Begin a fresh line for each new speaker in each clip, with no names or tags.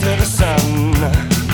to the sun.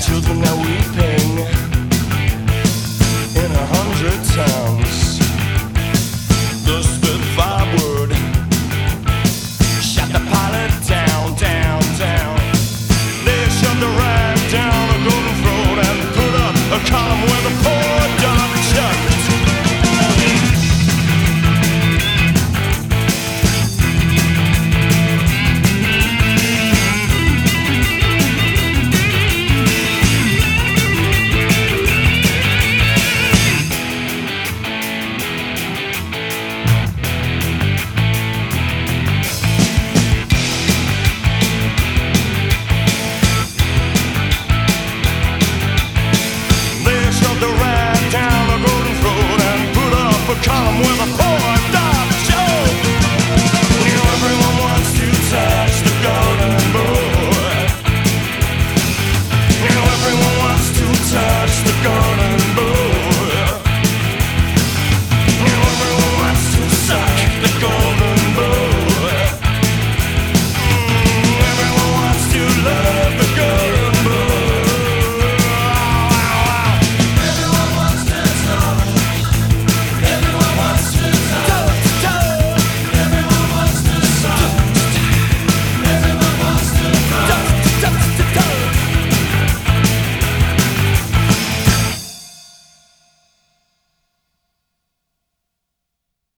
children are weeping.